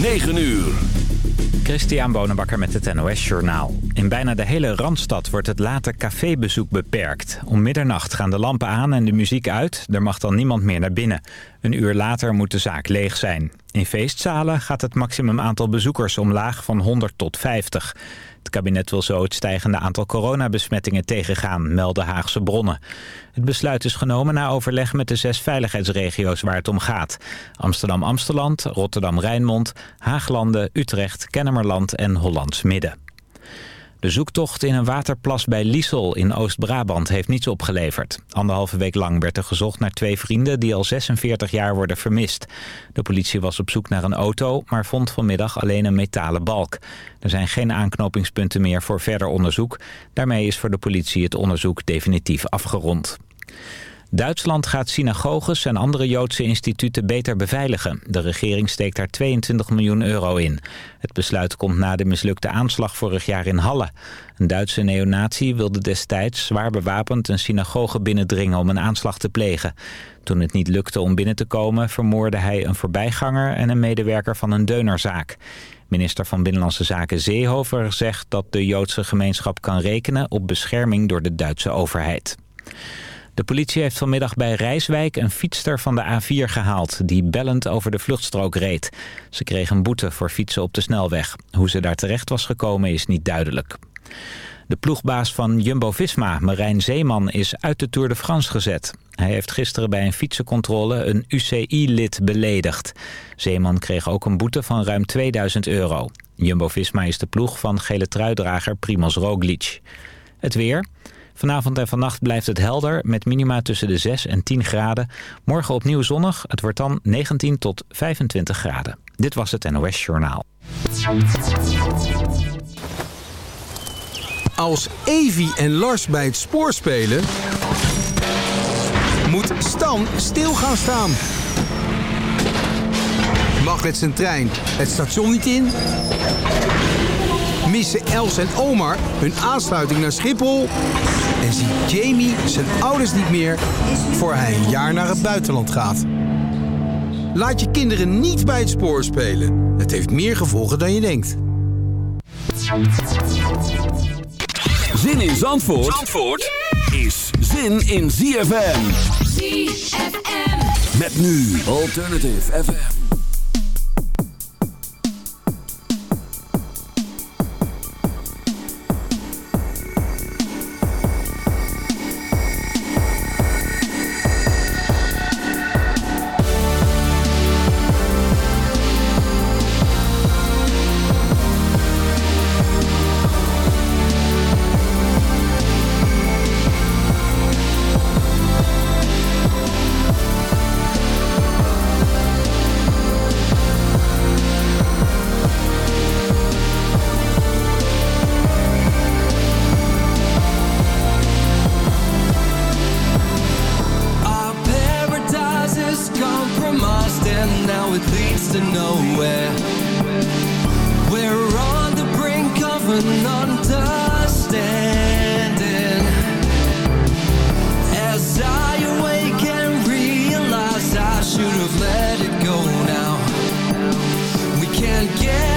9 uur. Christian Bonenbakker met het NOS Journaal. In bijna de hele Randstad wordt het late cafébezoek beperkt. Om middernacht gaan de lampen aan en de muziek uit. Er mag dan niemand meer naar binnen. Een uur later moet de zaak leeg zijn. In feestzalen gaat het maximum aantal bezoekers omlaag van 100 tot 50. Het kabinet wil zo het stijgende aantal coronabesmettingen tegengaan, melden Haagse bronnen. Het besluit is genomen na overleg met de zes veiligheidsregio's waar het om gaat. Amsterdam-Amsteland, Rotterdam-Rijnmond, Haaglanden, Utrecht, Kennemerland en Hollands Midden. De zoektocht in een waterplas bij Liesel in Oost-Brabant heeft niets opgeleverd. Anderhalve week lang werd er gezocht naar twee vrienden die al 46 jaar worden vermist. De politie was op zoek naar een auto, maar vond vanmiddag alleen een metalen balk. Er zijn geen aanknopingspunten meer voor verder onderzoek. Daarmee is voor de politie het onderzoek definitief afgerond. Duitsland gaat synagoges en andere Joodse instituten beter beveiligen. De regering steekt daar 22 miljoen euro in. Het besluit komt na de mislukte aanslag vorig jaar in Halle. Een Duitse neonazi wilde destijds zwaar bewapend een synagoge binnendringen om een aanslag te plegen. Toen het niet lukte om binnen te komen vermoorde hij een voorbijganger en een medewerker van een deunerzaak. Minister van Binnenlandse Zaken Zeehofer zegt dat de Joodse gemeenschap kan rekenen op bescherming door de Duitse overheid. De politie heeft vanmiddag bij Rijswijk een fietster van de A4 gehaald... die bellend over de vluchtstrook reed. Ze kreeg een boete voor fietsen op de snelweg. Hoe ze daar terecht was gekomen is niet duidelijk. De ploegbaas van Jumbo-Visma, Marijn Zeeman, is uit de Tour de France gezet. Hij heeft gisteren bij een fietsencontrole een UCI-lid beledigd. Zeeman kreeg ook een boete van ruim 2000 euro. Jumbo-Visma is de ploeg van gele truidrager Primoz Roglic. Het weer... Vanavond en vannacht blijft het helder met minima tussen de 6 en 10 graden. Morgen opnieuw zonnig. Het wordt dan 19 tot 25 graden. Dit was het NOS Journaal. Als Evi en Lars bij het spoor spelen... moet Stan stil gaan staan. Mag met zijn trein het station niet in missen Els en Omar hun aansluiting naar Schiphol... en ziet Jamie zijn ouders niet meer voor hij een jaar naar het buitenland gaat. Laat je kinderen niet bij het spoor spelen. Het heeft meer gevolgen dan je denkt. Zin in Zandvoort, Zandvoort is zin in ZFM. ZFM. Met nu Alternative FM. again.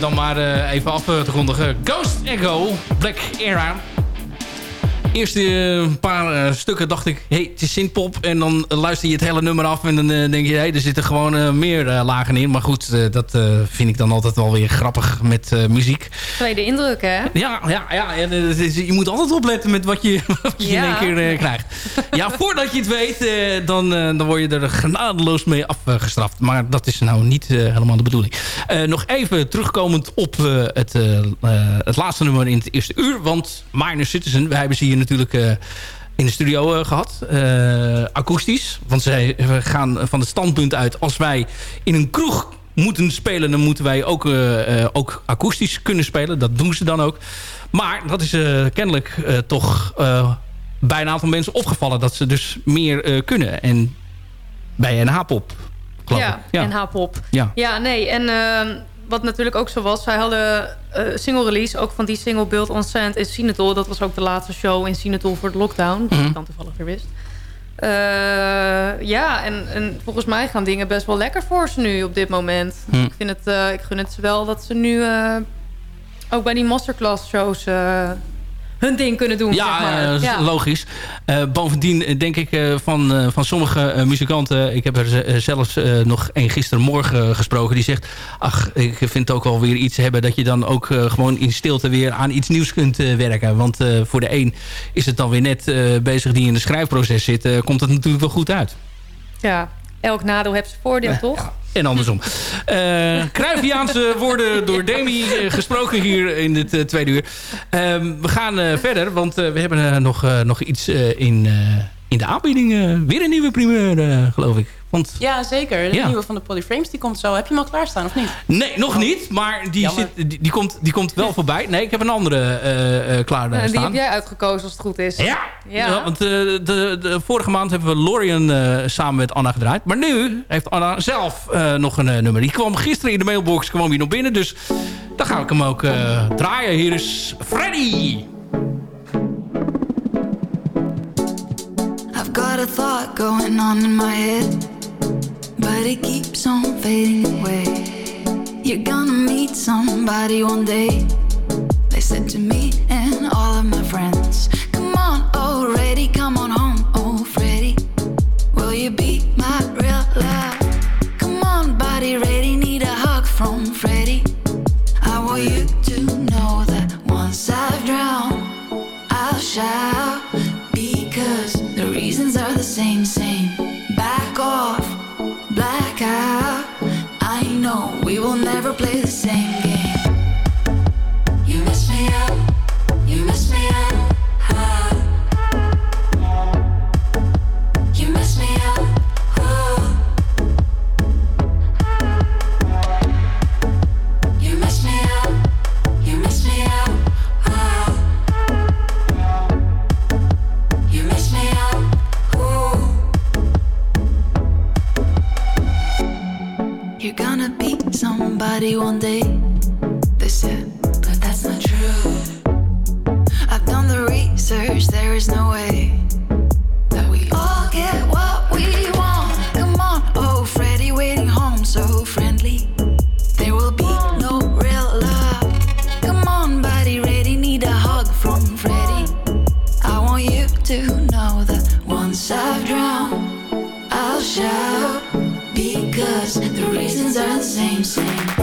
Dan maar even af te kondigen. Ghost Echo, Black Era. Eerst een paar stukken dacht ik, hey, het is synthpop. En dan luister je het hele nummer af en dan denk je, hey, er zitten gewoon meer lagen in. Maar goed, dat vind ik dan altijd wel weer grappig met muziek. Tweede indruk, hè? Ja, ja, ja. Je moet altijd opletten met wat je, wat je in één keer krijgt. Ja, voordat je het weet, dan, dan word je er genadeloos mee afgestraft. Maar dat is nou niet helemaal de bedoeling. nog even terugkomend op het, het laatste nummer in het eerste uur. Want Minor Citizen, wij hebben ze hier natuurlijk uh, in de studio uh, gehad. Uh, akoestisch. Want zij gaan van het standpunt uit... als wij in een kroeg moeten spelen... dan moeten wij ook, ook akoestisch kunnen spelen. Dat doen ze dan ook. Maar dat is kennelijk toch bij een aantal mensen opgevallen... dat ze dus meer kunnen. En bij NH-pop, ja, ja, NH-pop. Ja. ja, nee. En ehm, wat natuurlijk ook zo was, zij hadden uh, single release, ook van die single Build on Sand in Sinatol. Dat was ook de laatste show in Sinatol voor de lockdown, die mm ik dan toevallig weer wist. Uh, ja, en, en, volgens mij gaan dingen best wel lekker voor ze nu op dit moment. Mhm. Ik, vind het, uh, ik gun het ze wel dat ze nu ook bij die masterclass shows hun ding kunnen doen. Ja, zeg maar. ja. logisch. Uh, bovendien eh, denk ik uh, van, uh, van sommige muzikanten... ik heb er zelfs nog een gistermorgen gesproken... die zegt, ach, ik vind het ook wel weer iets hebben... dat je dan ook gewoon in stilte weer aan iets nieuws kunt werken. Want voor de een is het dan weer net bezig die in de schrijfproces zit... komt het natuurlijk wel goed uit. Ja, elk nadeel heeft zijn voordeel, toch? En andersom. Uh, woorden door Demi uh, gesproken hier in dit uh, tweede uur. Ehm, we gaan verder, want we hebben nog, nog iets in, in de aanbieding. weer een nieuwe primeur, geloof ik. Want, ja, zeker. De nieuwe van de Polyframes, die komt zo. Heb je hem al klaarstaan of niet? Nee, nog niet. Maar die, zit, die, die, komt, die komt wel voorbij. Nee, ik heb een andere uh, uh, klaar staan. Die heb jij uitgekozen als het goed is. Ja, ja. want de, de, vorige maand hebben we Lorian samen met Anna gedraaid. Maar nu heeft Anna zelf nog een nummer. Die kwam gisteren in de mailbox kwam hier nog binnen. Dus dan ga ik hem ook draaien. Hier is Freddy. I've got a thought going on in my head but it keeps on fading away. You're gonna meet somebody one day. They said to me and all of my friends, Come on, oh, already, come on home, oh Freddy. Will you be my real love? Come on, body ready, need a hug from Freddy. I want you to know that once I've drowned, I'll shout because the reasons are the same, same. Back off. I know we will never play the same game. Somebody one day. They said, but that's not true. I've done the research, there is no way that we all get what we want. Come on, oh, Freddy, waiting home, so friendly. There will be no real love. Come on, body ready, need a hug from Freddy. I want you to know that once I've drowned, I'll shout because the reasons are the same, same.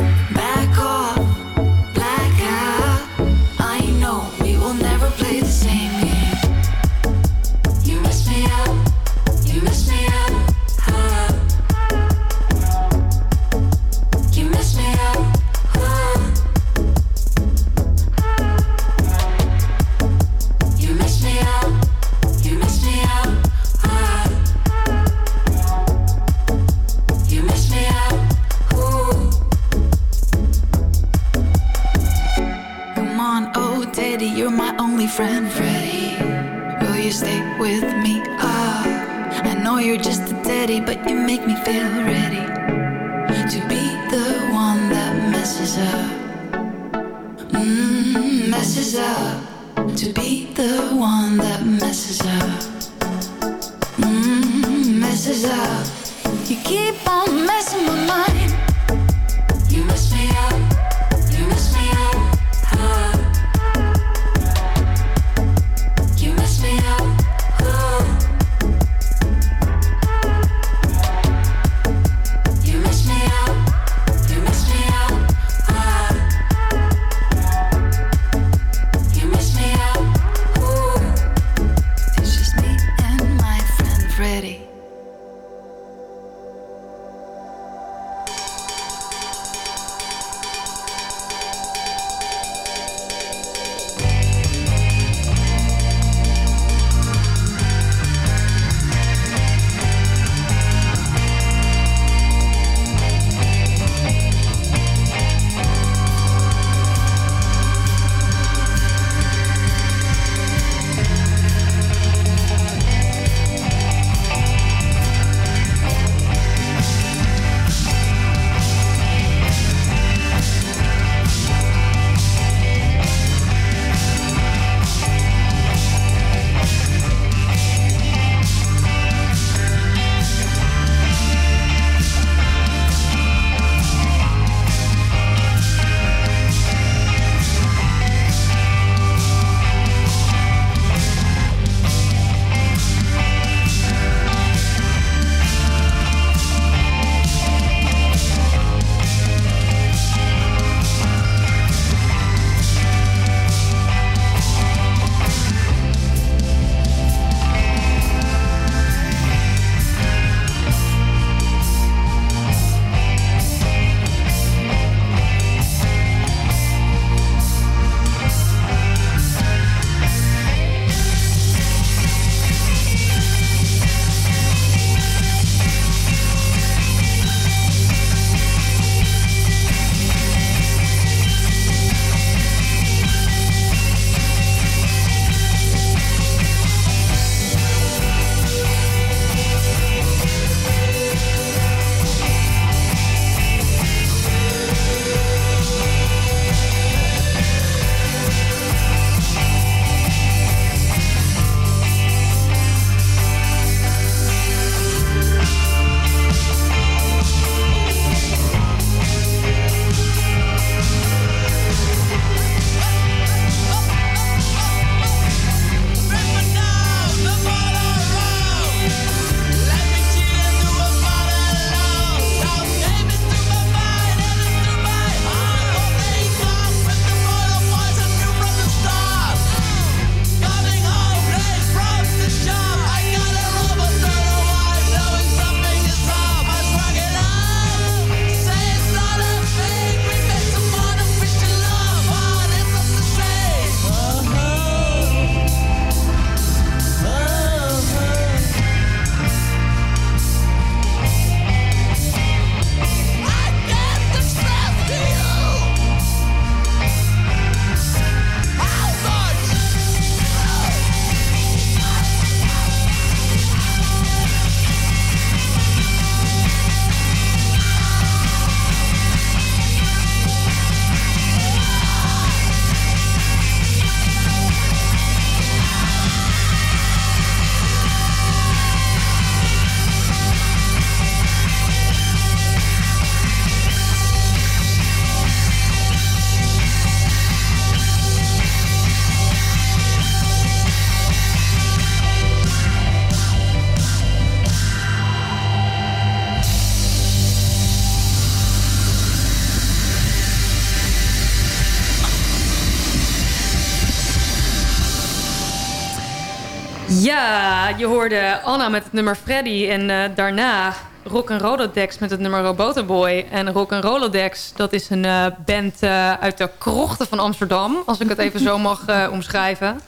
Ja, je hoorde Anna met het nummer Freddy en uh, daarna Rock Rolodex met het nummer Roboterboy. En Rock Rolodex, dat is een uh, band uh, uit de krochten van Amsterdam, als ik het even zo mag omschrijven.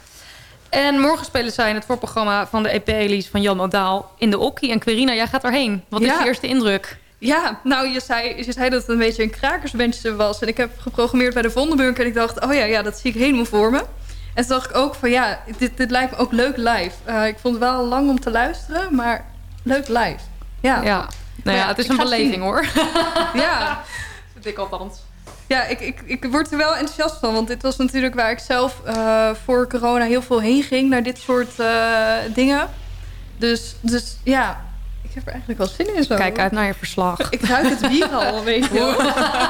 En morgen spelen zij in het voorprogramma van de EP-release van Jan Odaal in de Okkie. En Querina, jij gaat erheen. Wat is je eerste indruk? Ja, nou, je zei, je zei dat het een beetje een krakersbandje was. En ik heb geprogrammeerd bij de Vondenbunker. En ik dacht, oh ja, ja, dat zie ik helemaal voor me. En toen dacht ik ook van, ja, dit, dit lijkt me ook leuk live. Uh, ik vond het wel lang om te luisteren, maar leuk live. Ja, ja. Nou ja, het is een beleving hoor. ja. Vind ik althans. Ja, ik, ik, ik word er wel enthousiast van. Want dit was natuurlijk waar ik zelf uh, voor corona heel veel heen ging. Naar dit soort uh, dingen. Dus, dus ja, ik heb er eigenlijk wel zin in zo. Kijk uit naar je verslag. Ik ruik het bier al, weet je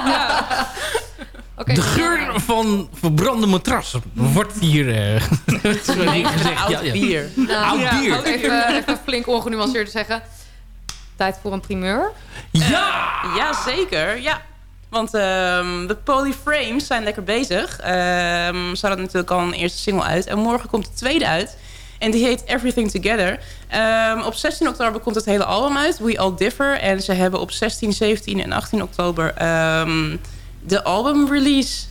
ja. Okay, de geur van verbrande matras wordt hier uh, gezegd. Oud ja, bier. Nou, Oud ja, bier. Even, even flink ongenuanceerd te zeggen. Tijd voor een primeur? Ja! Uh, ja, zeker. Ja. Want um, de Polyframes zijn lekker bezig. Um, ze hadden natuurlijk al een eerste single uit. En morgen komt de tweede uit. En die heet Everything Together. Um, op 16 oktober komt het hele album uit. We All Differ. En ze hebben op 16, 17 en 18 oktober de album release.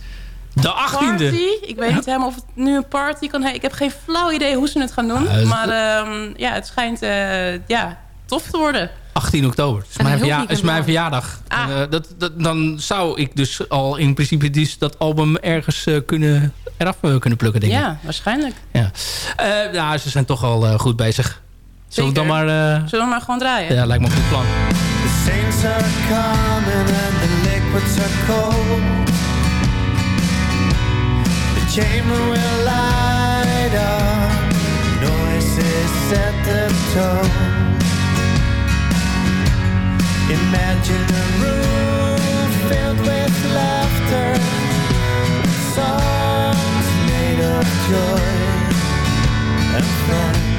De 18e? Ik weet niet helemaal of het nu een party kan heten. Ik heb geen flauw idee hoe ze het gaan doen. maar ja, het schijnt uh, ja, tof te worden. 18 oktober. is mijn, verja is mijn verjaardag. Ah. Uh, dat, dat, dan zou ik dus al in principe dus dat album ergens uh, kunnen, eraf uh, kunnen plukken, denk ik. Ja, waarschijnlijk. Ja. nou, ze zijn toch al goed bezig. Zullen we dan maar... Zullen we maar gewoon draaien? Ja, lijkt me een goed plan. The liquids are cold. The chamber will light up. Noises set the tone. Imagine a room filled with laughter Songs made of joy and friends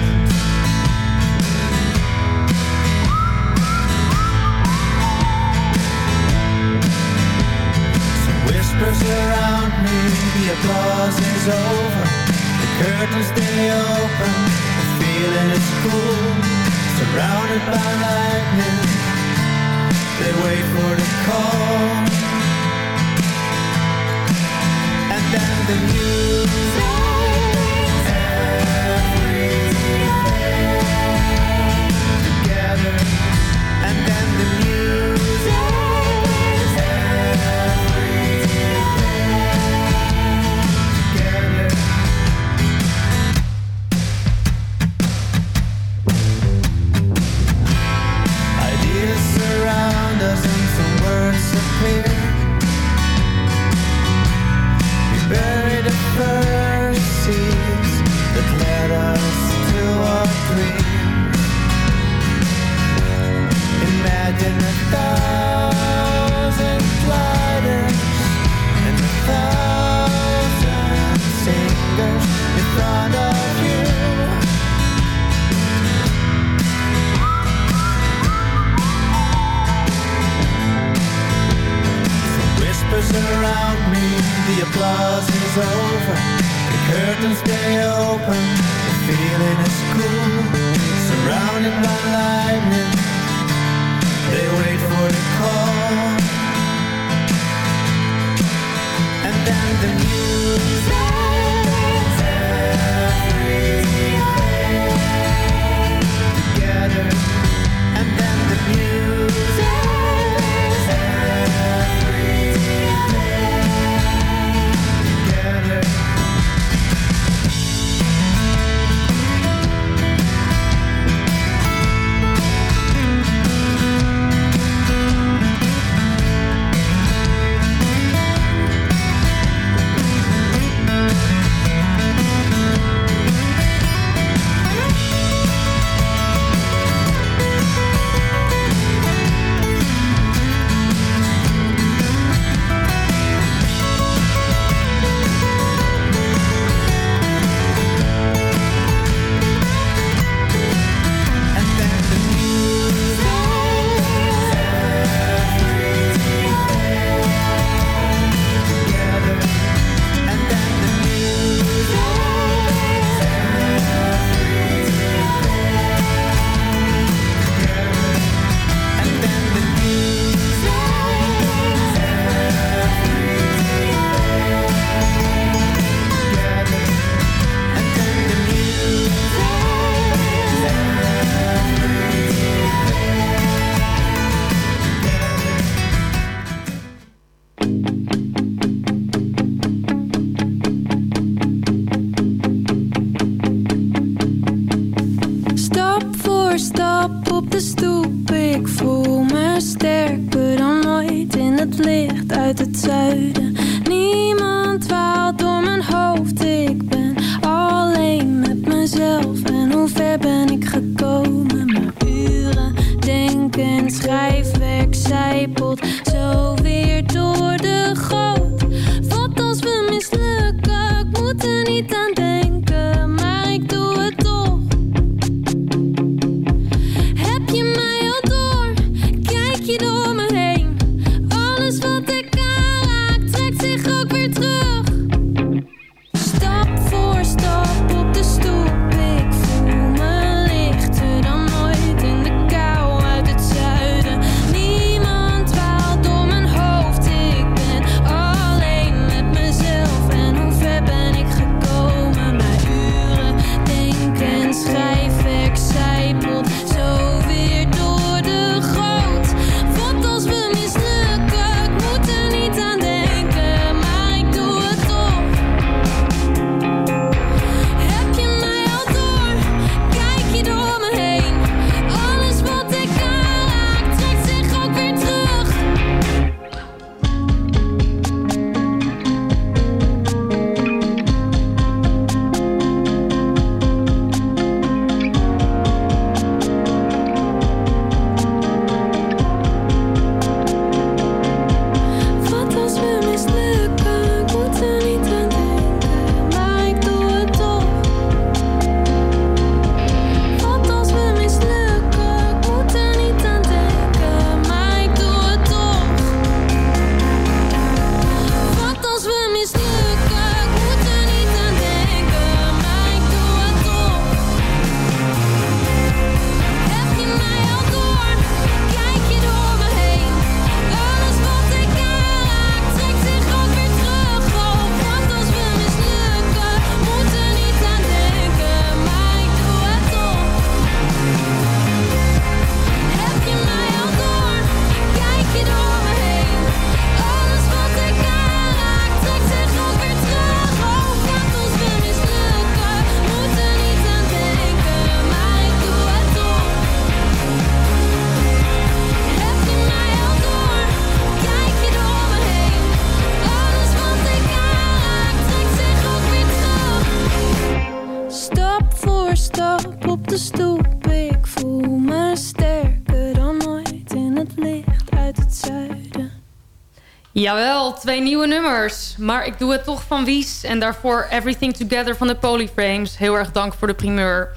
Jawel, twee nieuwe nummers. Maar ik doe het toch van Wies. En daarvoor Everything Together van de Polyframes. Heel erg dank voor de primeur.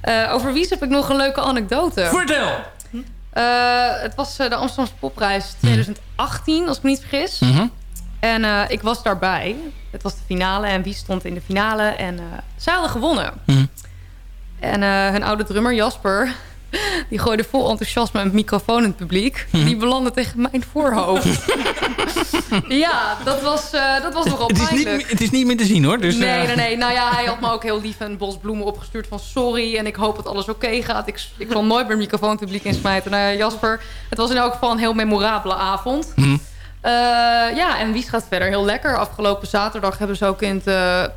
Eh, over Wies heb ik nog een leuke anekdote. Vertel! Eh, het was eh, de Amsterdamse Popprijs 2018, als ik me niet vergis. Mhm. En ik was daarbij. Het was de finale en Wies stond in de finale. En zij hadden gewonnen. Mhm. En hun oude drummer Jasper... die gooide vol enthousiasme een microfoon in het publiek. Die belandde tegen mijn voorhoofd. ja, dat was, eh, dat was nogal Het is, pijnlijk. niet, het is niet meer te zien hoor. Dus, nee, eh, nee, nee. Nou ja, hij had me ook heel lief een bos bloemen opgestuurd van sorry. En ik hoop dat alles oké gaat. Ik, ik zal nooit meer microfoon het publiek insmijten. Nou ja, Jasper, het was in elk geval een heel memorabele avond. Mhm. Eh, ja, en Wies gaat verder heel lekker. Afgelopen zaterdag hebben ze ook in het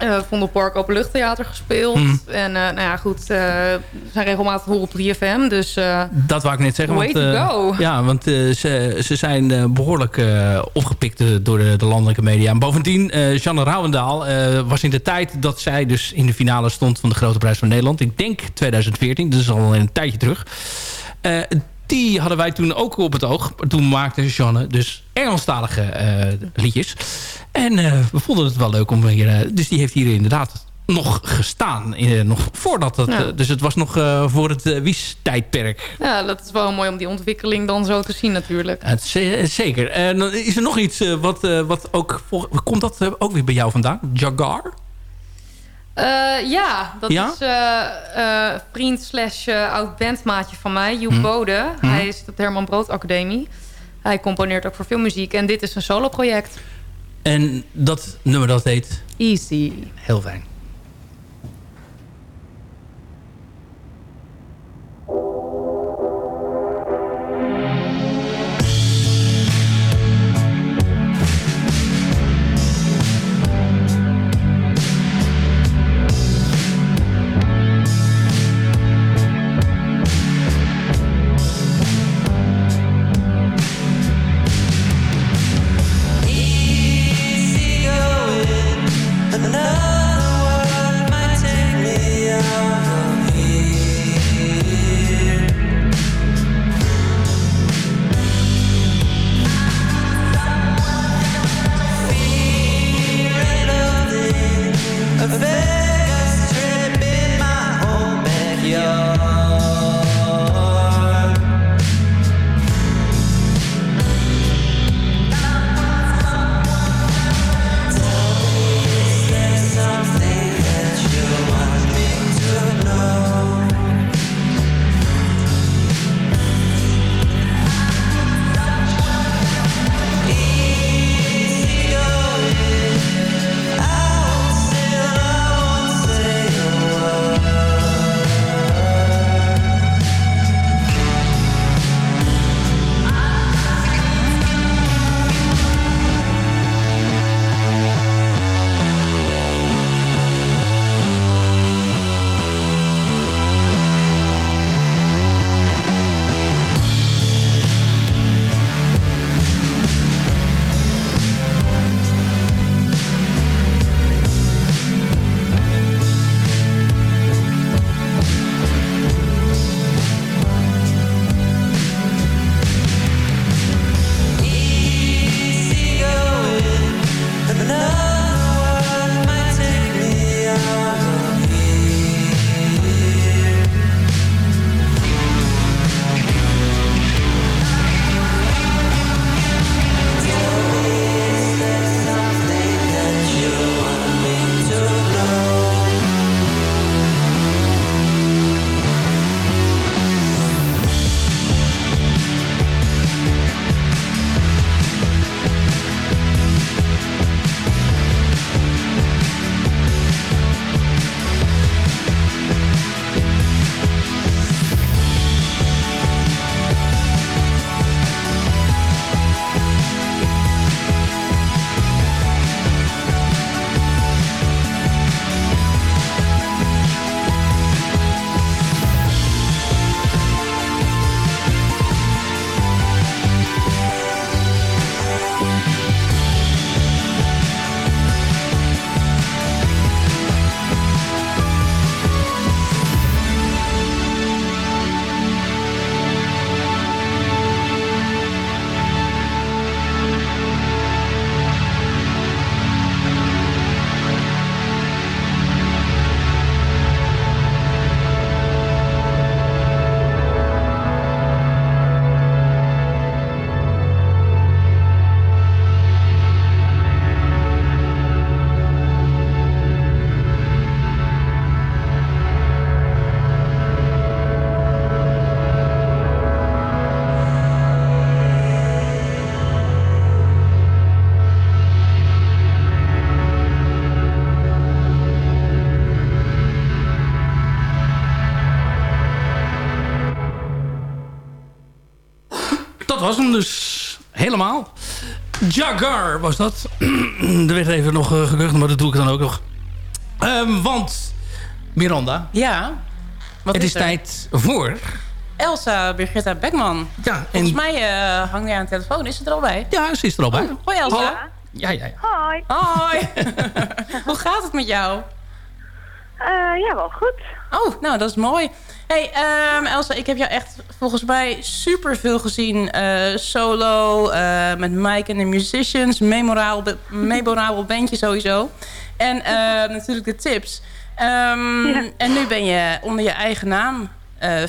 eh, Vondelpark Openluchttheater gespeeld. Mhm. En eh, nou ja, goed, eh, we zijn regelmatig horen op 3FM. Dus Dat wou ik net zeggen. Way want, to go. Ja, want ze, ze zijn eh, behoorlijk eh, opgepikt door de, de landelijke media. En bovendien, Janne Rouwendaal was in de tijd dat zij dus in de finale stond van de Grote Prijs van Nederland. Ik denk 2014, dus al een tijdje terug. Die hadden wij toen ook op het oog. Toen maakte Janne dus Engelstalige eh, liedjes. En eh, we vonden het wel leuk om hier... eh, dus die heeft hier inderdaad nog gestaan. eh, nog voordat het... Ja. dus het was nog voor het eh, Wies-tijdperk. ja, dat is wel mooi om die ontwikkeling dan zo te zien natuurlijk. Het, zeker. En dan is er nog iets wat, wat ook... Komt dat ook weer bij jou vandaan? Jagar? Eh, ja, dat Ja? is eh, eh, vriend slash eh, oud bandmaatje van mij, Joep Hm. Bode. Hm. Hij is op de Herman Brood Academie. Hij componeert ook voor veel muziek en dit is een solo-project. En dat nummer dat heet... Easy. Heel fijn. Dat was hem dus helemaal. Jagar was dat. er werd even nog uh, gerucht, maar dat doe ik dan ook nog. Um, want, Miranda. Ja, wat Het is, is tijd voor... Elsa Birgitta Beckman. Ja, en... Volgens mij uh, hangt hij aan de telefoon. Is ze er al bij? Ja, ze is er al bij. Oh, hoi Elsa. Ja, ja, ja. Hoi. Hoi. Hoe gaat het met jou? Uh, ja, wel goed. Oh, nou, dat is mooi. Hey, um, Elsa, ik heb jou echt volgens mij super veel gezien. Uh, solo, uh, met Mike en de Musicians. Memorabel, memorabel bandje sowieso. En uh, natuurlijk de tips. Um, ja. En nu ben je onder je eigen naam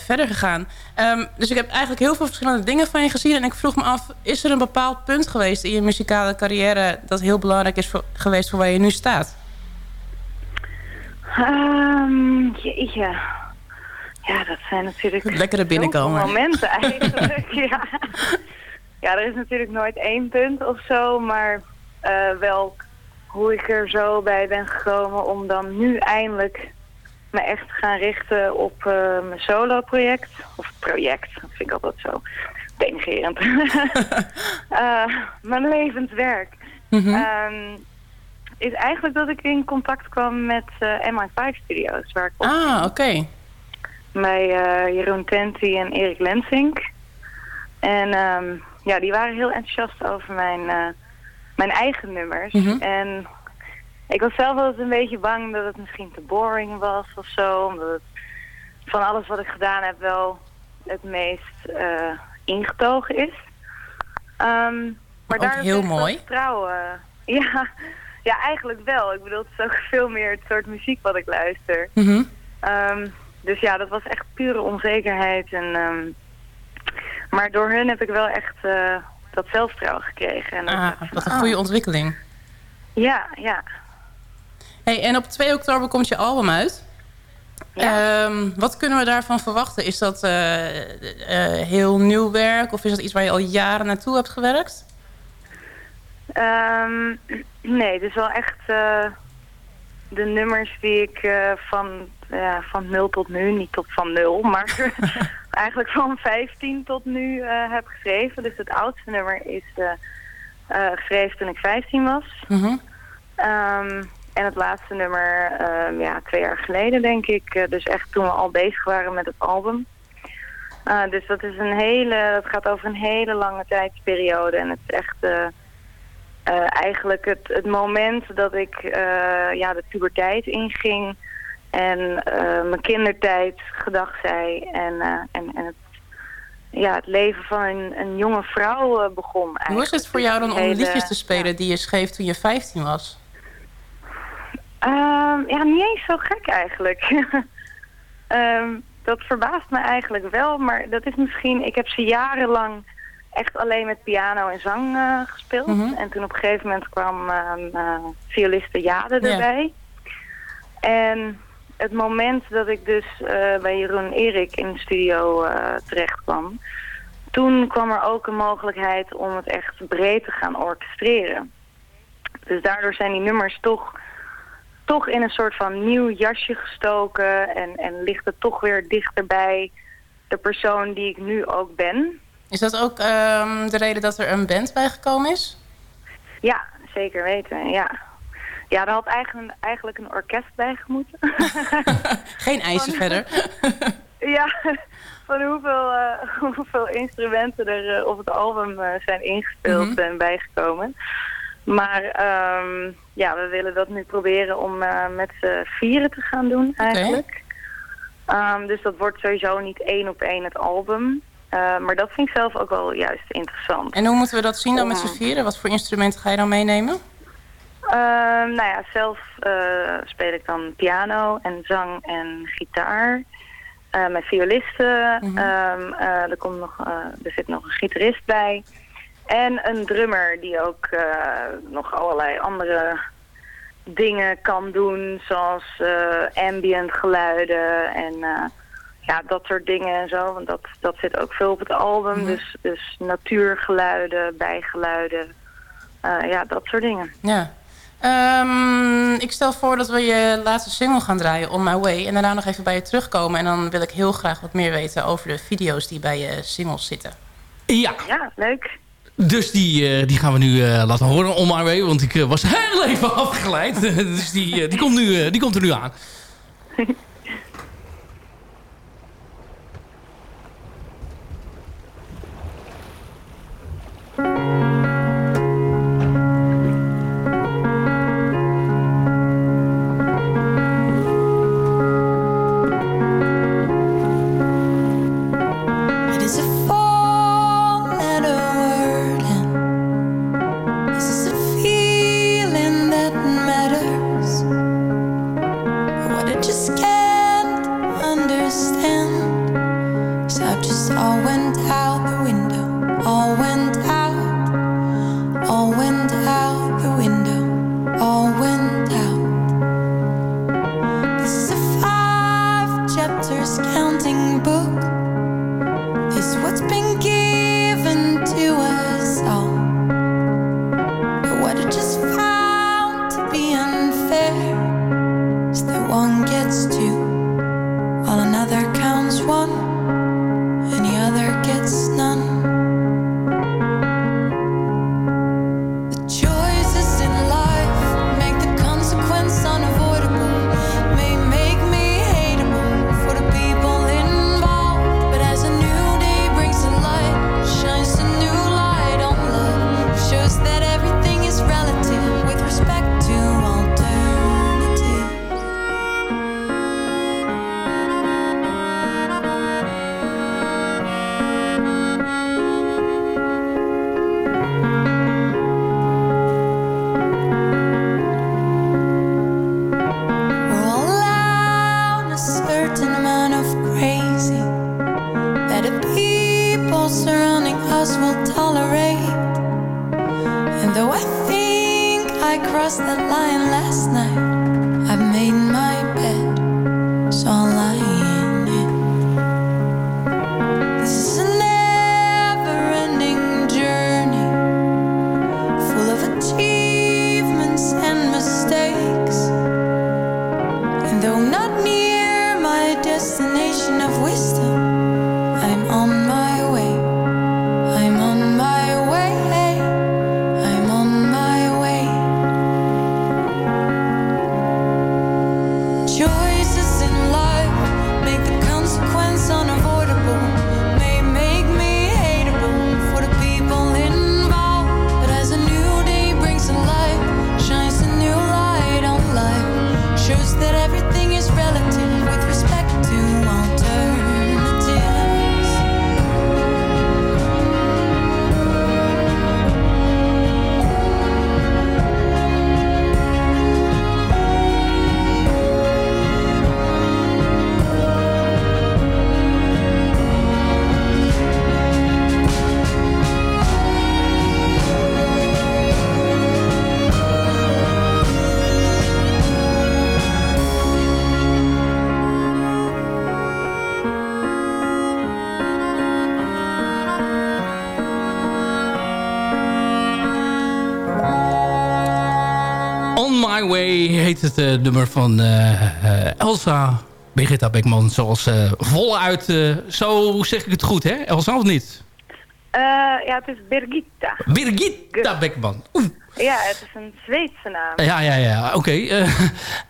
verder gegaan. Um, dus ik heb eigenlijk heel veel verschillende dingen van je gezien. En ik vroeg me af, is er een bepaald punt geweest in je muzikale carrière... dat heel belangrijk is voor, geweest voor waar je nu staat? Um, jeetje. Ja, dat zijn natuurlijk... Lekkere binnenkomen. momenten eigenlijk, ja. Ja, er is natuurlijk nooit één punt of zo, maar uh, wel hoe ik er zo bij ben gekomen om dan nu eindelijk me echt te gaan richten op uh, mijn solo-project. Of project, dat vind ik altijd zo denigerend. uh, mijn levend werk. Mm -hmm. um, is eigenlijk dat ik in contact kwam met uh, MI5 Studios. Waar ik ah, oké. Okay. Bij uh, Jeroen Tenti en Erik Lensink. En um, ja, die waren heel enthousiast over mijn, uh, mijn eigen nummers. Mm -hmm. En ik was zelf altijd een beetje bang dat het misschien te boring was of zo. Omdat het van alles wat ik gedaan heb wel het meest uh, ingetogen is. Um, maar Ook daar heel mooi. vertrouwen. Ja, ja, eigenlijk wel. Ik bedoel, het is ook veel meer het soort muziek wat ik luister. Mm -hmm. um, dus ja, dat was echt pure onzekerheid. En, um, maar door hun heb ik wel echt uh, dat zelfvertrouwen gekregen. En ah, wat een goede oh. ontwikkeling. Ja, ja. Hey, en op 2 oktober komt je album uit. Ja. Um, wat kunnen we daarvan verwachten? Is dat uh, uh, heel nieuw werk? Of is dat iets waar je al jaren naartoe hebt gewerkt? Um, nee, het is wel echt uh, de nummers die ik uh, van, ja, van 0 tot nu, niet tot van 0, maar eigenlijk van 15 tot nu uh, heb geschreven. Dus het oudste nummer is geschreven toen ik 15 was. -hmm. um, en het laatste nummer, um, ja, twee jaar geleden denk ik. dus echt toen we al bezig waren met het album. dus dat is een hele, het gaat over een hele lange tijdsperiode en het is echt uh, eigenlijk het, het moment dat ik uh, ja, de puberteit inging en uh, mijn kindertijd gedag zei en, en, en het, ja, het leven van een, een jonge vrouw begon. Eigenlijk. Hoe is het voor jou dan om hele, liedjes te spelen ja. die je schreef toen je 15 was? Um, ja, niet eens zo gek eigenlijk. um, dat verbaast me eigenlijk wel, maar dat is misschien... Ik heb ze jarenlang echt alleen met piano en zang uh, gespeeld. Mhm. Mm -hmm. En toen op een gegeven moment kwam uh, violiste Jade erbij. Yeah. En het moment dat ik dus uh, bij Jeroen en Erik in de studio terecht kwam... toen kwam er ook een mogelijkheid om het echt breed te gaan orchestreren. Dus daardoor zijn die nummers toch, toch in een soort van nieuw jasje gestoken... en, en ligt het toch weer dichterbij de persoon die ik nu ook ben... Is dat ook um, de reden dat er een band bijgekomen is? Ja, zeker weten, ja. Ja, er had eigenlijk, eigenlijk een orkest bij gemoeten. Geen eisen verder. ja, van hoeveel, uh, hoeveel instrumenten er uh, op het album uh, zijn ingespeeld mm -hmm. en bijgekomen. Maar um, ja, we willen dat nu proberen om met z'n vieren te gaan doen eigenlijk. Okay. Um, dus dat wordt sowieso niet één op één het album. Uh, maar dat vind ik zelf ook wel juist interessant. En hoe moeten we dat zien dan met z'n vieren? Wat voor instrumenten ga je dan meenemen? Uh, nou ja, zelf uh, speel ik dan piano en zang en gitaar. met violisten. Mm -hmm. er, komt nog, er zit nog een gitarist bij. En een drummer die ook nog allerlei andere dingen kan doen. Zoals ambient geluiden en ja, dat soort dingen en zo. Want dat, dat zit ook veel op het album. Mm -hmm. dus, dus natuurgeluiden, bijgeluiden. Uh, ja, dat soort dingen. Ja. Um, ik stel voor dat we je laatste single gaan draaien, On My Way. En daarna nog even bij je terugkomen. En dan wil ik heel graag wat meer weten over de video's die bij je singles zitten. Ja. Ja, leuk. Dus die, die gaan we nu laten horen, On My Way. Want ik was heel even afgeleid. dus die, die, komt nu, die komt er nu aan. amount of crazy that the people surrounding us will tolerate. And though I think I crossed that line last night. Heet het uh, nummer van uh, Elsa Birgitta Beckman. Zoals voluit, zo zeg ik het goed hè? Elsa of niet? ja, het is Birgitta. Birgitta Beckman. Oeh. Ja, het is een Zweedse naam. Ja, ja, ja. Oké.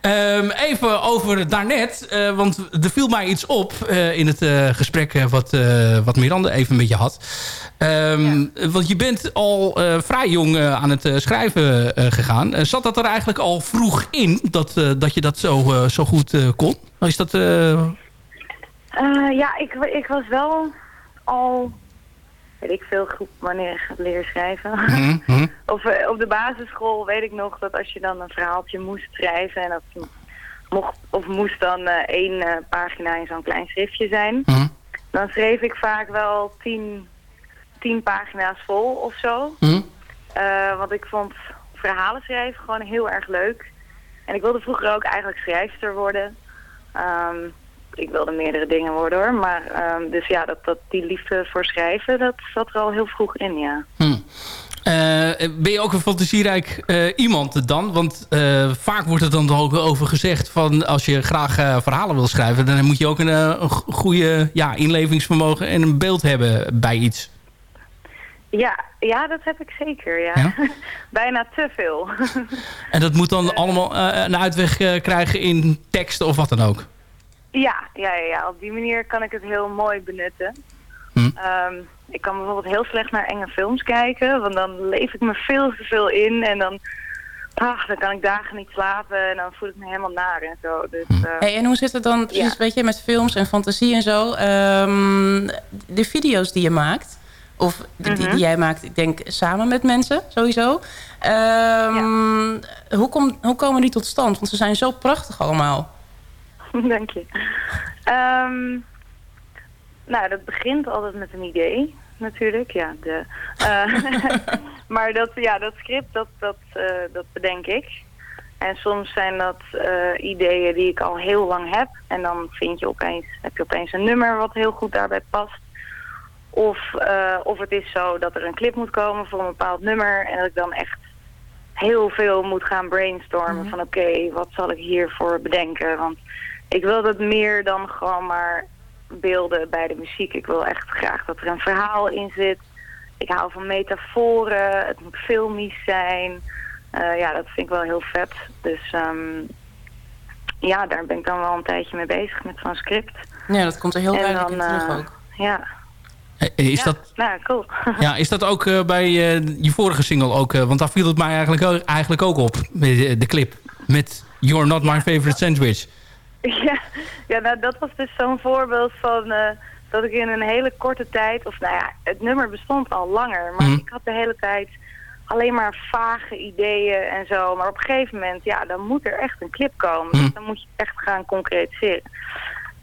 Ehm, even over daarnet. Uh, want er viel mij iets op in het gesprek wat, wat Miranda even met je had. Ehm, want je bent al vrij jong aan het schrijven gegaan. zat dat er eigenlijk al vroeg in dat, dat je dat zo, zo goed kon? Is dat... ja, ik, ik was wel al... Weet ik veel goed wanneer ik leer schrijven. Mm -hmm. of op de basisschool weet ik nog dat als je dan een verhaaltje moest schrijven... en dat mocht, of moest dan één pagina in zo'n klein schriftje zijn... Mm -hmm. dan schreef ik vaak wel tien tien pagina's vol of zo. Mm. want ik vond verhalen schrijven gewoon heel erg leuk. En ik wilde vroeger ook eigenlijk schrijfster worden. Um, ik wilde meerdere dingen worden hoor. Maar um, dus ja, dat, dat, die liefde voor schrijven, dat zat er al heel vroeg in, ja. Mm. Uh, ben je ook een fantasierijk uh, iemand dan? Want uh, vaak wordt er dan ook over gezegd... van als je graag verhalen wil schrijven... dan moet je ook een, een goede ja, inlevingsvermogen en een beeld hebben bij iets. Ja, ja, dat heb ik zeker, ja. Bijna te veel. en dat moet dan allemaal een uitweg krijgen in tekst of wat dan ook? Ja, ja, ja, op die manier kan ik het heel mooi benutten. Hm. Um, ik kan bijvoorbeeld heel slecht naar enge films kijken, want dan leef ik me veel te veel in en dan, ach, dan kan ik dagen niet slapen en dan voel ik me helemaal naar en zo. Dus, uh, hey, en hoe zit het dan precies, weet je, met films en fantasie en zo? Um, de video's die je maakt, of die, die, jij maakt, ik denk samen met mensen sowieso. Um, ja. hoe, kom, hoe komen die tot stand? Want ze zijn zo prachtig allemaal. Dank je. Um, nou, dat begint altijd met een idee, natuurlijk. Ja, de, uh, maar dat, ja, dat script, dat, dat, uh, dat bedenk ik. En soms zijn dat uh, ideeën die ik al heel lang heb. En dan vind je opeens, heb je opeens een nummer wat heel goed daarbij past. Of, of het is zo dat er een clip moet komen voor een bepaald nummer. En dat ik dan echt heel veel moet gaan brainstormen. Mm -hmm. Van oké, okay, wat zal ik hiervoor bedenken? Want ik wil dat meer dan gewoon maar beelden bij de muziek. Ik wil echt graag dat er een verhaal in zit. Ik hou van metaforen. Het moet filmisch zijn. Uh, ja, dat vind ik wel heel vet. Dus um, ja, daar ben ik dan wel een tijdje mee bezig met zo'n script. Ja, dat komt er heel duidelijk in terug uh, ook. Ja. Is ja, dat, nou, cool. ja, is dat ook uh, bij je vorige single ook? want daar viel het mij eigenlijk ook, eigenlijk ook op, de, de clip. Met You're Not My Favorite Sandwich. Ja, ja nou, dat was dus zo'n voorbeeld van uh, dat ik in een hele korte tijd... of nou ja, het nummer bestond al langer... maar mm. ik had de hele tijd alleen maar vage ideeën en zo. Maar op een gegeven moment, ja, dan moet er echt een clip komen. Mm. Dus dan moet je echt gaan concretiseren.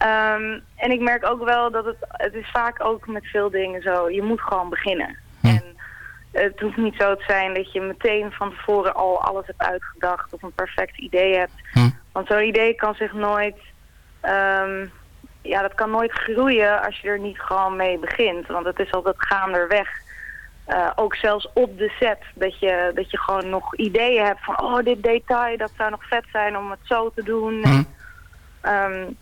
Um, en ik merk ook wel dat het... Het is vaak ook met veel dingen zo... Je moet gewoon beginnen. Mm. En het hoeft niet zo te zijn dat je meteen van tevoren al alles hebt uitgedacht... of een perfect idee hebt... Want zo'n idee kan zich nooit... Um, ja, dat kan nooit groeien als je er niet gewoon mee begint. Want het is altijd gaanderweg. Uh, ook zelfs op de set. Dat je, dat je gewoon nog ideeën hebt van... Oh, dit detail, dat zou nog vet zijn om het zo te doen. Mm. Um,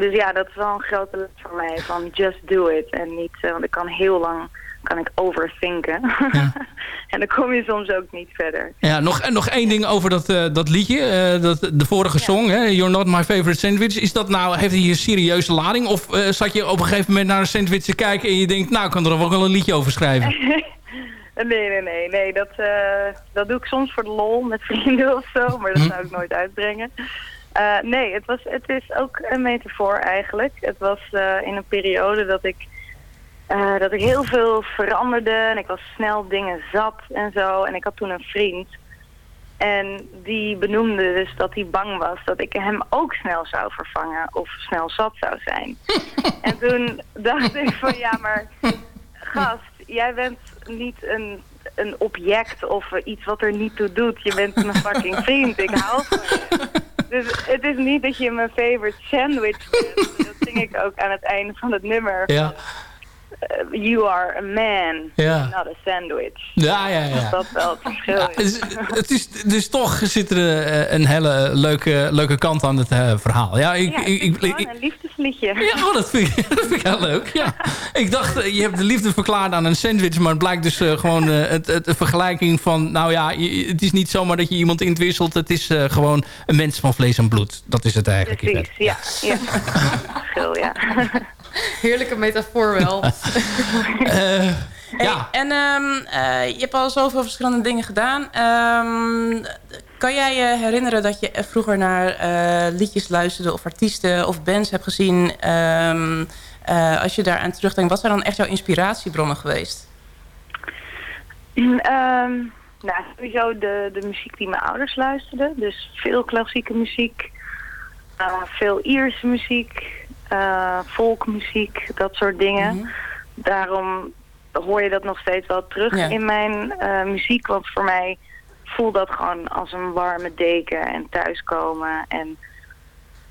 dus ja, dat is wel een grote les voor mij. Van just do it. En niet... Uh, want ik kan heel lang kan ik overthinken. Ja. en dan kom je soms ook niet verder. Ja, nog, nog één ding over dat, uh, dat liedje. Uh, dat, de vorige ja. song, hè, You're Not My Favorite Sandwich. Is dat nou, heeft hij een serieuze lading? Of uh, zat je op een gegeven moment naar een sandwich te kijken... en je denkt, nou, ik kan er ook wel een liedje over schrijven? nee, nee, nee. nee dat, dat doe ik soms voor de lol met vrienden of zo. Maar dat hm. zou ik nooit uitbrengen. nee, het, was, het is ook een metafoor eigenlijk. Het was in een periode dat ik uh, dat ik heel veel veranderde en ik was snel dingen zat en zo. En ik had toen een vriend. En die benoemde dus dat hij bang was dat ik hem ook snel zou vervangen of snel zat zou zijn. en toen dacht ik van ja, maar gast, jij bent niet een, een object of iets wat er niet toe doet. Je bent mijn fucking vriend, ik hou van je. Dus het is niet dat je mijn favorite sandwich bent. Dat zing ik ook aan het einde van het nummer. Ja. Uh, you are a man, ja. not a sandwich. Ja, ja, ja. Dat wel het verschil ja, is. Het is, dus toch zit er uh, een hele leuke, leuke kant aan het uh, verhaal. Ja, ik, ja, ik, ik, ik, een liefdesliedje. Ja, oh, dat, vind ik, dat vind ik heel leuk. Ja. ik dacht, je hebt de liefde verklaard aan een sandwich... maar het blijkt dus gewoon het, het, de vergelijking van... nou ja, het is niet zomaar dat je iemand intwisselt. Het is gewoon een mens van vlees en bloed. Dat is het eigenlijk. Precies, ja. ja. verschil, ja. Heerlijke metafoor wel. uh, ja. en um, uh, je hebt al zoveel verschillende dingen gedaan. Um, kan jij je herinneren dat je vroeger naar uh, liedjes luisterde... of artiesten of bands hebt gezien... Um, als je daaraan terugdenkt, wat zijn dan echt jouw inspiratiebronnen geweest? nou, sowieso de, de muziek die mijn ouders luisterden. Dus veel klassieke muziek, veel Ierse muziek, uh, folkmuziek, dat soort dingen. Mm -hmm. Daarom hoor je dat nog steeds wel terug ja. in mijn uh, muziek. Want voor mij voelt dat gewoon als een warme deken en thuiskomen. En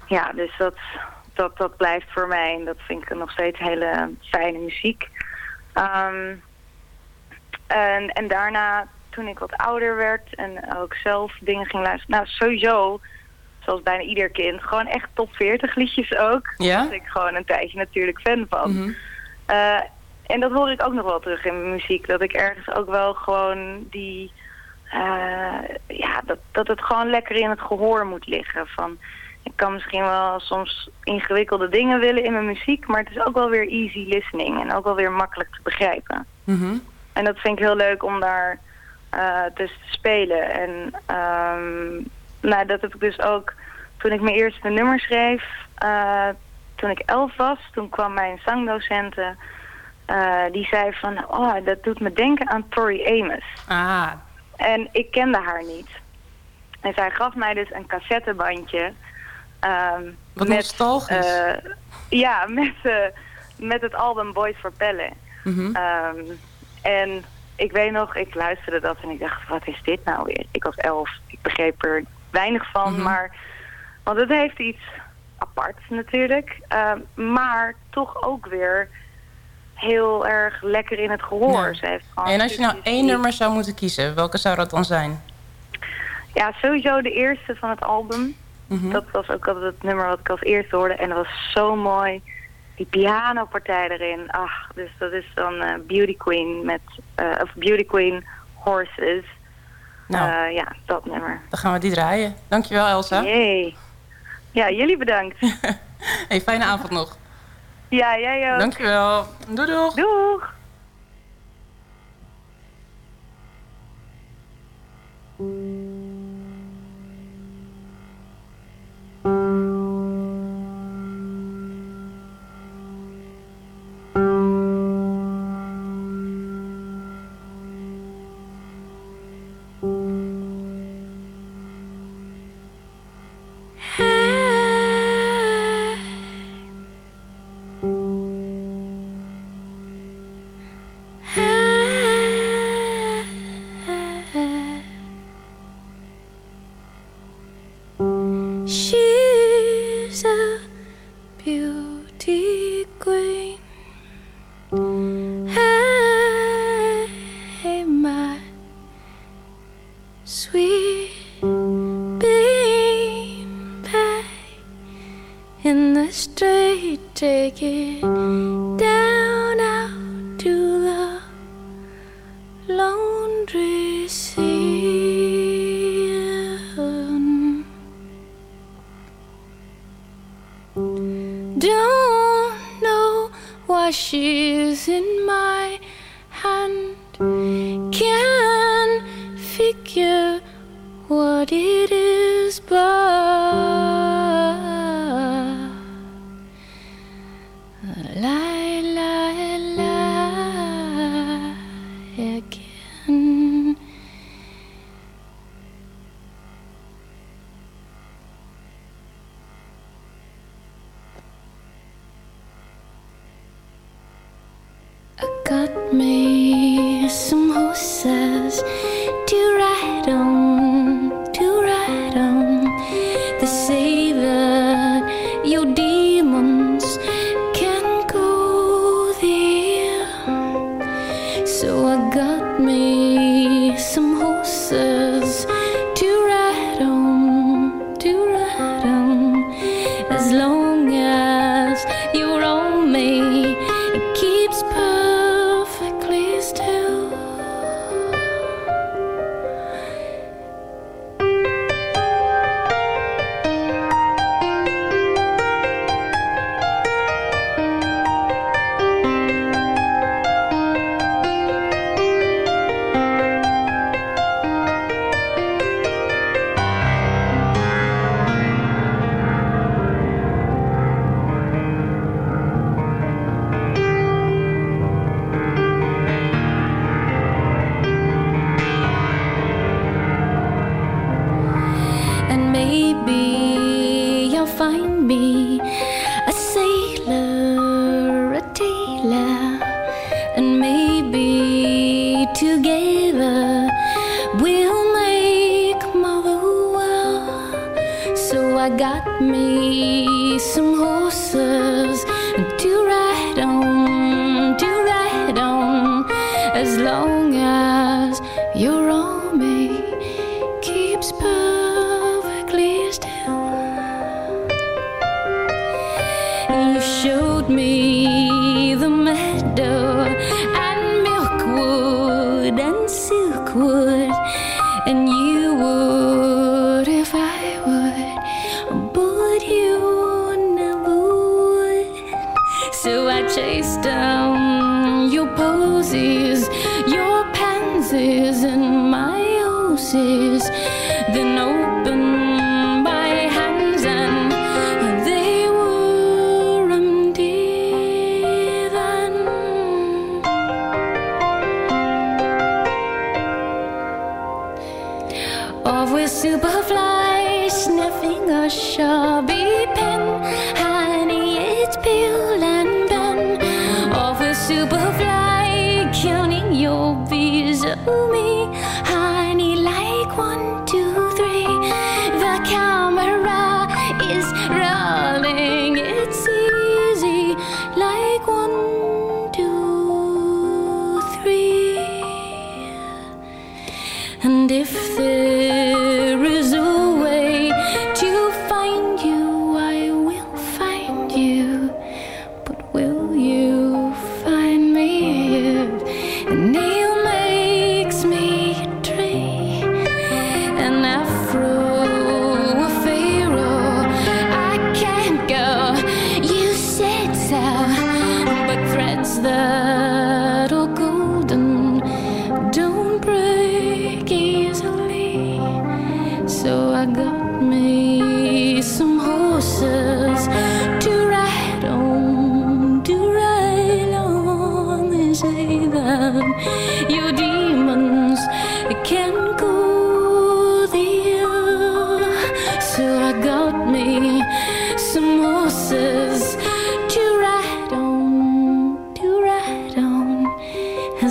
ja, dus dat, dat, dat blijft voor mij. En dat vind ik nog steeds hele fijne muziek. Um, en, en daarna, toen ik wat ouder werd en ook zelf dingen ging luisteren. Nou, sowieso zoals bijna ieder kind, gewoon echt top 40 liedjes ook. Ja? Daar ben ik gewoon een tijdje natuurlijk fan van. Mm -hmm. uh, en dat hoor ik ook nog wel terug in mijn muziek. Dat ik ergens ook wel gewoon die... Uh, ja, dat, dat het gewoon lekker in het gehoor moet liggen. Van, ik kan misschien wel soms ingewikkelde dingen willen in mijn muziek... maar het is ook wel weer easy listening en ook wel weer makkelijk te begrijpen. Mm En dat vind ik heel leuk om daar uh, tussen te spelen. En um, nou, dat heb ik dus ook toen ik mijn eerste nummer schreef... Uh, toen ik elf was, toen kwam mijn zangdocente... Uh, die zei van, oh, dat doet me denken aan Tori Amos. Ah. En ik kende haar niet. En zij gaf mij dus een cassettebandje. Um, Wat met, nostalgisch. Uh, ja, met, met het album Boys for Pelle. Mm -hmm. um, en ik weet nog, ik luisterde dat en ik dacht, wat is dit nou weer? Ik was elf, ik begreep er weinig van, Mhm. mm -hmm. maar... Want het heeft iets apart natuurlijk. Um, maar toch ook weer heel erg lekker in het gehoor. Ja. Ze heeft En als je nou stukjes één nummer zou moeten kiezen, welke zou dat dan zijn? Ja, sowieso de eerste van het album. Mhm. Dat was ook altijd het nummer wat ik als eerste hoorde. En dat was zo mooi. Die pianopartij erin. Ach, dus dat is dan uh, Beauty Queen met... Uh, of Beauty Queen Horses. Nou. Uh, ja, dat nummer. Dan gaan we die draaien. Dankjewel Elsa. Jee. Ja, jullie bedankt. hey, fijne avond nog. Ja, jij ook. Dankjewel. Doei doeg. Doeg. Got me. Some horses to ride on, and you would if I would, but you never would. So I chase down your posies, your pansies, and my roses.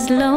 As long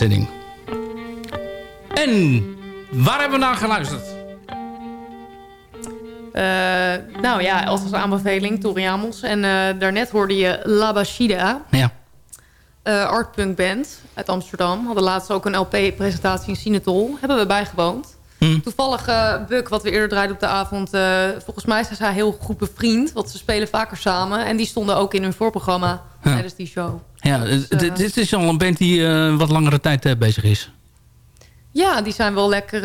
uitzending. En waar hebben we naar geluisterd? Eh, nou ja, als aanbeveling, Toriamos. En eh, daarnet hoorde je La Bashida. Ja. eh artpunk band uit Amsterdam. Hadden laatst ook een LP-presentatie in Sinatol. Hebben we bijgewoond. Hm. Toevallig Buck, wat we eerder draaiden op de avond... volgens mij zijn zij heel goed bevriend. Want ze spelen vaker samen. En die stonden ook in hun voorprogramma Ja. tijdens die show. Ja, Dus, het- eh, dit is al een band die eh, wat langere tijd eh, bezig is. Ja, die zijn wel lekker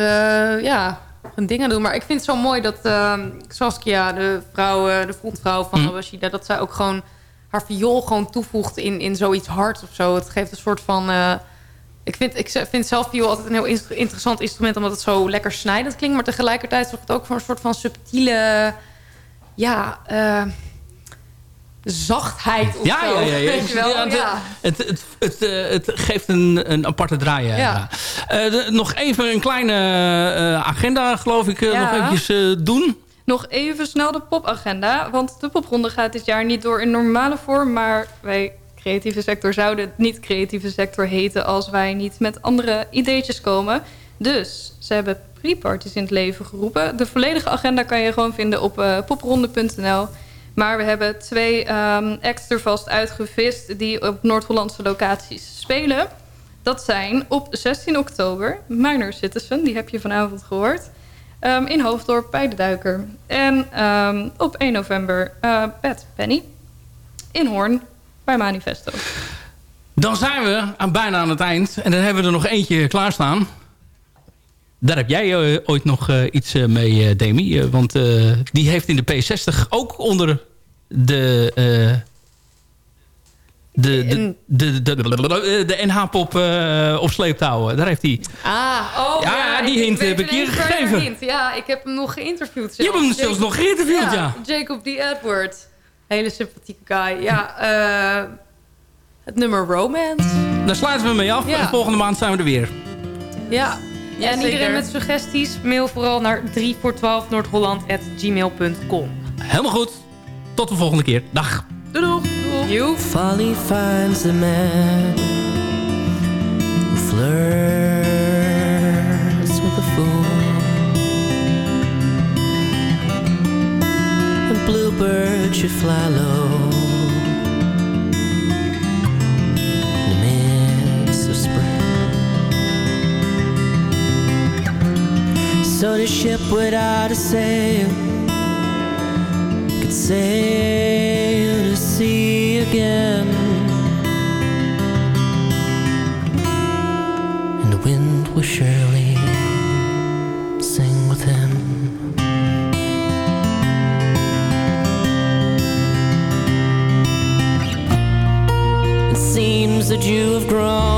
ja, hun dingen doen. Maar ik vind het zo mooi dat eh, Saskia, de, vrouw, de frontvrouw van Hm. Awashida... dat zij ook gewoon haar viool gewoon toevoegt in, in zoiets hards of zo. Het geeft een soort van... ik vind, ik vind zelf viool altijd een heel in- interessant instrument... omdat het zo lekker snijdend klinkt. Maar tegelijkertijd zorgt het ook voor een soort van subtiele... Ja, zachtheid of Ja, zo. ja, ja. ja. Weet je wel? Ja, het- Ja. Het, het, het, eh, het geeft een, een aparte draai. eh, Ja. Eh, de- nog even een kleine agenda, geloof ik, nog eventjes doen. Nog even snel de popagenda. Want de popronde gaat dit jaar niet door in normale vorm. Maar wij, creatieve sector, zouden het niet creatieve sector heten... als wij niet met andere ideetjes komen. Dus ze hebben pre-parties in het leven geroepen. De volledige agenda kan je gewoon vinden op popronde.nl. Maar we hebben twee ehm acts er vast uitgevist... die op Noord-Hollandse locaties spelen. Dat zijn op 16 oktober Minor Citizen. Die heb je vanavond gehoord. Ehm, in Hoofddorp bij de Duiker. En ehm, op 1 november Bad Penny. In Hoorn bij Manifesto. Dan zijn we aan, bijna aan het eind. En dan hebben we er nog eentje klaarstaan. Daar heb jij eh, ooit nog eh, iets eh, mee, Demi. Want die heeft in de P60 ook onder de... de, de, de, de, de, de NH-pop op sleeptouw. Daar heeft hij... Ah, oh Ja, die hint heb ik waar gegeven. hint. Ja, ik heb hem nog geïnterviewd. Je hebt hem zelfs nog geïnterviewd, ja. Jacob D. Edward. Hele sympathieke guy. Ja, eh, het nummer Romance. Daar sluiten we mee af. En volgende maand zijn we er weer. Ja. Ja, en zeker. iedereen met suggesties, mail vooral naar 3 voor 12 noordholland.gmail.com. Helemaal goed. Tot de volgende keer. Dag. Doei doeg. Joep. Folly finds a man who flirts with a fool. And bluebirds should fly low So the ship without a sail could sail to sea again. And the wind will surely sing with him. It seems that you have grown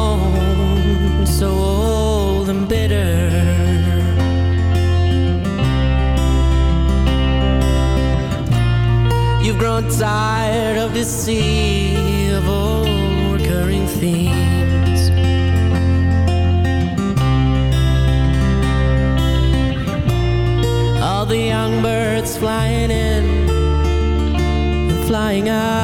tired of this sea of old recurring themes. All the young birds flying in flying out